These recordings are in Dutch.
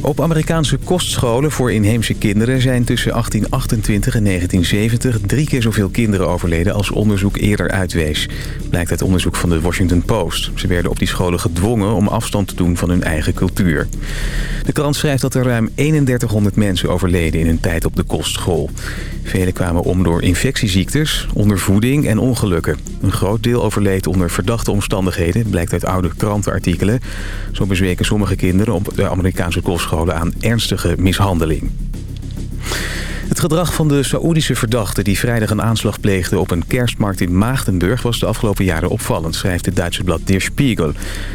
Op Amerikaanse kostscholen voor inheemse kinderen zijn tussen 1828 en 1970 drie keer zoveel kinderen overleden als onderzoek eerder uitwees. Blijkt uit onderzoek van de Washington Post. Ze werden op die scholen gedwongen om afstand te doen van hun eigen cultuur. De krant schrijft dat er ruim 3100 mensen overleden in hun tijd op de kostschool. Velen kwamen om door infectieziektes, ondervoeding en ongelukken. Een groot deel overleed onder verdachte omstandigheden, blijkt uit oude krantenartikelen. Zo bezweken sommige kinderen op de Amerikaanse kostscholen aan ernstige mishandeling. Het gedrag van de Saoedische verdachte die vrijdag een aanslag pleegde op een kerstmarkt in Maagdenburg was de afgelopen jaren opvallend, schrijft het Duitse blad Der Spiegel.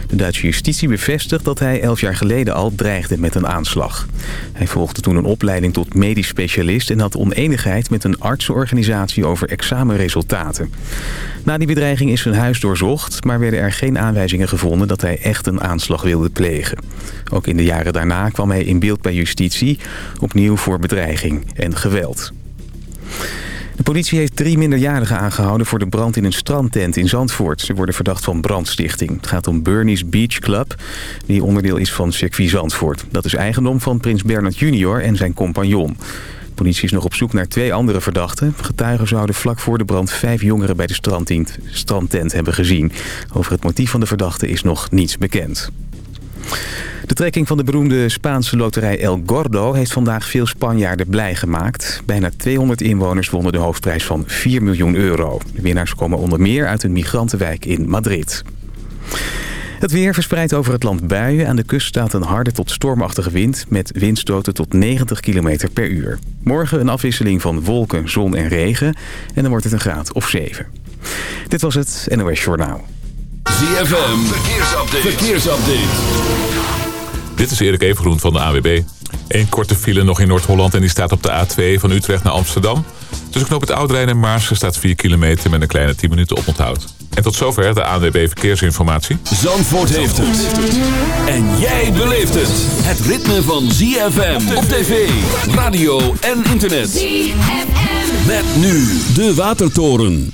De Duitse justitie bevestigt dat hij elf jaar geleden al dreigde met een aanslag. Hij volgde toen een opleiding tot medisch specialist en had oneenigheid met een artsenorganisatie over examenresultaten. Na die bedreiging is zijn huis doorzocht, maar werden er geen aanwijzingen gevonden dat hij echt een aanslag wilde plegen. Ook in de jaren daarna kwam hij in beeld bij justitie, opnieuw voor bedreiging en geweld. De politie heeft drie minderjarigen aangehouden voor de brand in een strandtent in Zandvoort. Ze worden verdacht van brandstichting. Het gaat om Bernie's Beach Club, die onderdeel is van circuit Zandvoort. Dat is eigendom van prins Bernard junior en zijn compagnon. De politie is nog op zoek naar twee andere verdachten. Getuigen zouden vlak voor de brand vijf jongeren bij de strandtent hebben gezien. Over het motief van de verdachte is nog niets bekend. De trekking van de beroemde Spaanse loterij El Gordo heeft vandaag veel Spanjaarden blij gemaakt. Bijna 200 inwoners wonnen de hoofdprijs van 4 miljoen euro. De winnaars komen onder meer uit een migrantenwijk in Madrid. Het weer verspreidt over het land buien. Aan de kust staat een harde tot stormachtige wind... met windstoten tot 90 km per uur. Morgen een afwisseling van wolken, zon en regen. En dan wordt het een graad of 7. Dit was het NOS Journaal. ZFM, verkeersupdate. verkeersupdate. Dit is Erik Evengroen van de AWB. Eén korte file nog in Noord-Holland en die staat op de A2 van Utrecht naar Amsterdam. Tussen knoop het Oudrijn en Maarsen staat 4 kilometer met een kleine 10 minuten oponthoud. En tot zover de ANWB Verkeersinformatie. Zandvoort heeft het. En jij beleeft het. Het ritme van ZFM op tv, radio en internet. ZFM. Met nu de Watertoren.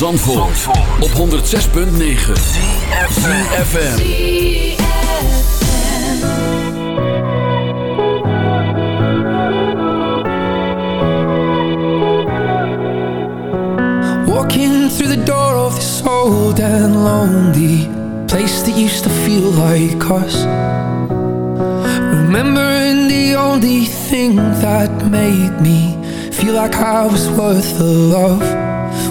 Zandvoort, op 106.9 CFFM Walking through the door of this old and lonely Place that used to feel like us. Remembering the only thing that made me Feel like I was worth the love.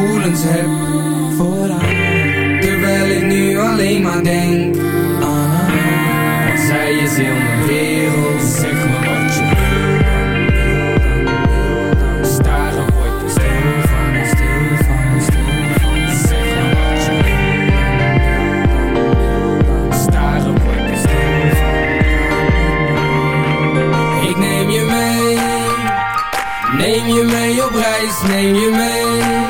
gevoelens heb voor haar Terwijl ik nu alleen maar denk aan haar. Zij is heel mijn wereld Zeg me wat je wil Neem je mee op reis, neem je mee